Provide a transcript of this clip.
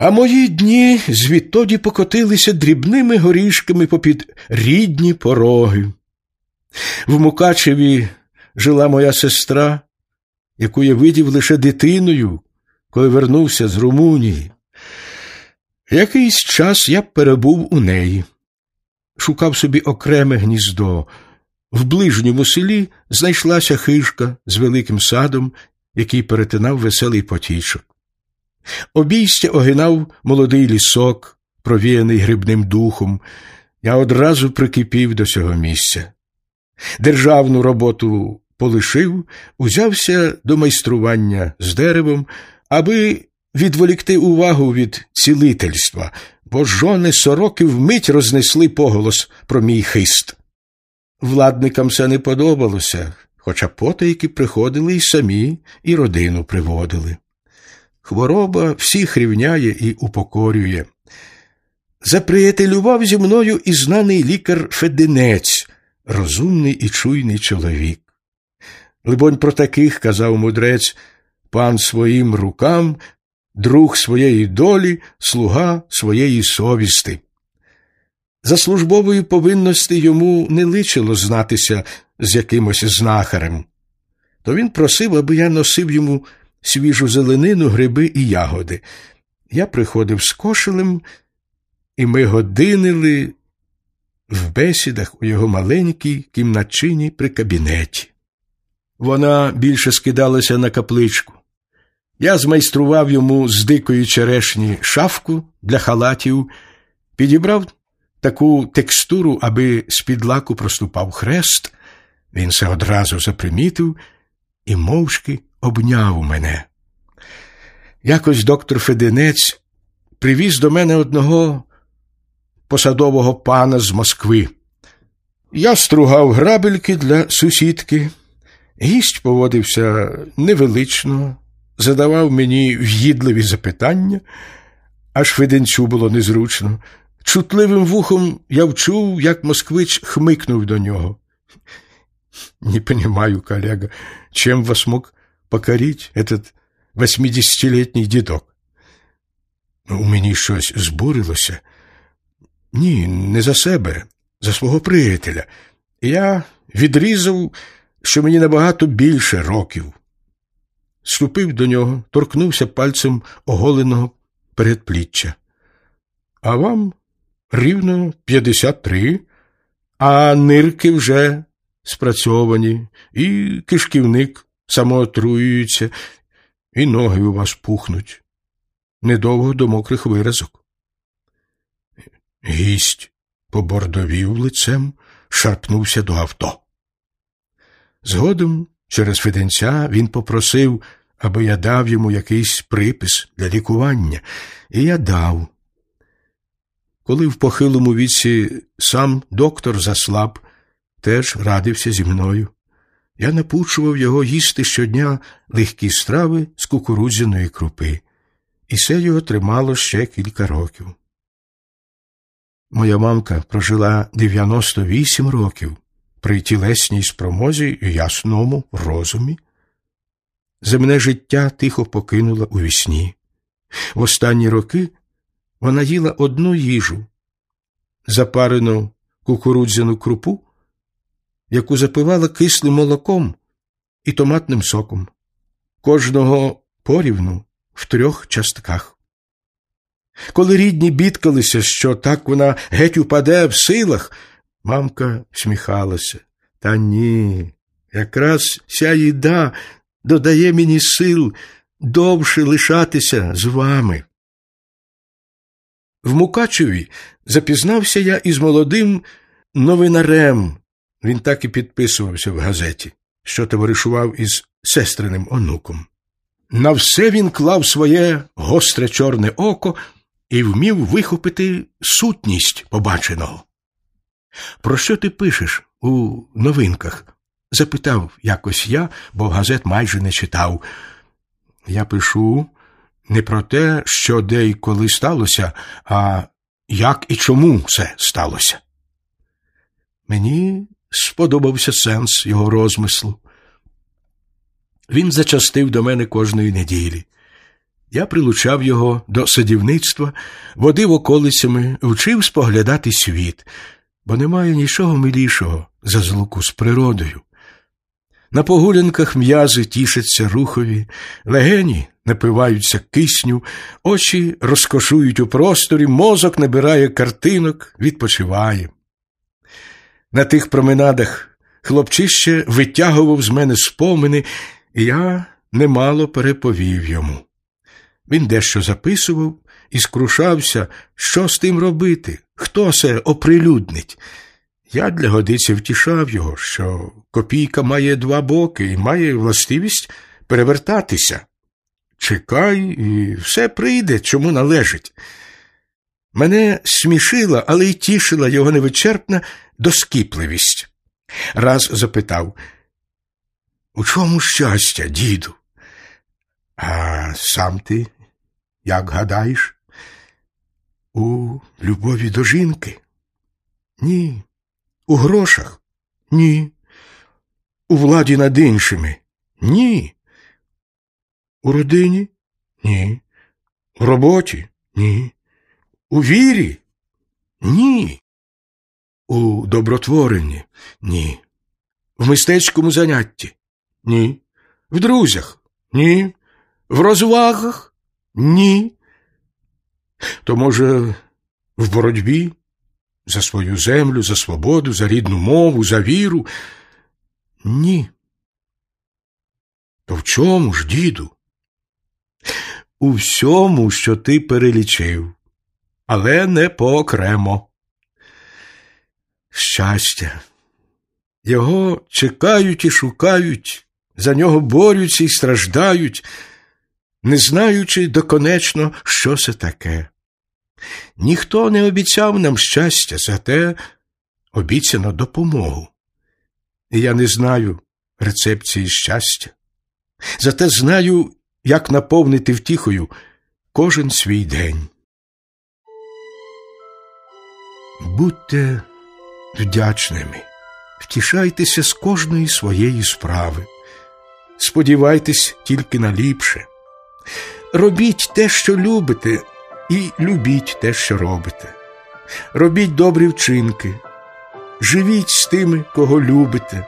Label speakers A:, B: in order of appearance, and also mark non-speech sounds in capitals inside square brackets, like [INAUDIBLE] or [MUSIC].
A: А мої дні звідтоді покотилися дрібними горішками попід рідні пороги. В Мукачеві жила моя сестра, яку я видів лише дитиною, коли вернувся з Румунії. Якийсь час я перебув у неї, шукав собі окреме гніздо. В ближньому селі знайшлася хижка з великим садом, який перетинав веселий потічок. Обійстя огинав молодий лісок, провіяний грибним духом. Я одразу прикипів до цього місця. Державну роботу полишив, узявся до майстрування з деревом, аби відволікти увагу від цілительства, бо жони сороки вмить рознесли поголос про мій хист. Владникам це не подобалося, хоча потайки приходили й самі, і родину приводили. Хвороба всіх рівняє і упокорює. Заприятелював зі мною і знаний лікар Фединець, розумний і чуйний чоловік. Либонь, про таких, казав мудрець, пан своїм рукам, друг своєї долі, слуга своєї совісти. За службової повинності йому не личило знатися з якимось знахарем, то він просив, аби я носив йому свіжу зеленину, гриби і ягоди. Я приходив з кошелем, і ми годинили в бесідах у його маленькій кімнатчині при кабінеті. Вона більше скидалася на капличку. Я змайстрував йому з дикої черешні шафку для халатів, підібрав таку текстуру, аби з-під лаку проступав хрест. Він це одразу запримітив і мовчки обняв мене. Якось доктор Феденець привіз до мене одного посадового пана з Москви. Я стругав грабельки для сусідки. Гість поводився невелично, задавав мені в'їдливі запитання, аж Феденцю було незручно. Чутливим вухом я вчув, як москвич хмикнув до нього. [LAUGHS] Не понимаю, коллега, чем вас мог покорить этот восьмидесятилетний дідок? У мені щось збурилося. Ні, не за себе, за свого приятеля. Я відрізав, що мені набагато більше років. Ступив до нього, торкнувся пальцем оголеного передпліччя. А вам рівно 53, а нирки вже спрацьовані, і кишківник самоотруюється, і ноги у вас пухнуть. Недовго до мокрих виразок. Гість побордовів лицем, шарпнувся до авто. Згодом через Феденця він попросив, аби я дав йому якийсь припис для лікування, і я дав. Коли в похилому віці сам доктор заслаб, теж радився зі мною. Я напучував його їсти щодня легкі страви з кукурудзяної крупи, і це його тримало ще кілька років. Моя мамка прожила 98 років при тілесній спромозі і ясному розумі. Земне життя тихо покинула у вісні. В останні роки вона їла одну їжу, запарену кукурудзяну крупу, яку запивала кислим молоком і томатним соком, кожного порівну в трьох частках. Коли рідні бідкалися, що так вона геть упаде в силах, мамка сміхалася. Та ні, якраз ця їда додає мені сил довше лишатися з вами. В Мукачеві запізнався я із молодим новинарем. Він так і підписувався в газеті, що товаришував із сестриним онуком. На все він клав своє гостре чорне око і вмів вихопити сутність побаченого. Про що ти пишеш у новинках? запитав якось я, бо газет майже не читав. Я пишу не про те, що де й коли сталося, а як і чому це сталося. Мені сподобався сенс його розмислу. Він зачастив до мене кожної неділі. Я прилучав його до садівництва, водив околицями, вчив споглядати світ, бо немає нічого милішого за злуку з природою. На погулянках м'язи тішаться рухові, легені напиваються кисню, очі розкошують у просторі, мозок набирає картинок, відпочиває. На тих променадах хлопчище витягував з мене спомини, і я немало переповів йому. Він дещо записував і скрушався, що з тим робити, хто це оприлюднить. Я для годиці втішав його, що копійка має два боки і має властивість перевертатися. Чекай, і все прийде, чому належить. Мене смішила, але й тішила його невичерпна доскіпливість. Раз запитав, у чому щастя, діду? А сам ти, як гадаєш, у любові до жінки? Ні. У грошах? Ні. У владі над іншими? Ні. У родині? Ні. У роботі? Ні. У вірі? Ні. У добротворенні? Ні. В мистецькому занятті? Ні. В друзях? Ні. В розвагах? Ні. То, може, в боротьбі? За свою землю, за свободу, за рідну мову, за віру? Ні. То в чому ж, діду? У всьому, що ти перелічив, але не поокремо. Щастя. Його чекають і шукають, за нього борються і страждають, не знаючи доконечно, що це таке. Ніхто не обіцяв нам щастя, зате обіцяно допомогу. І я не знаю рецепції щастя, зате знаю, як наповнити втіхою кожен свій день. Будьте вдячними, втішайтеся з кожної своєї справи, сподівайтесь тільки на ліпше. Робіть те, що любите, і любіть те, що робите. Робіть добрі вчинки, живіть з тими, кого любите.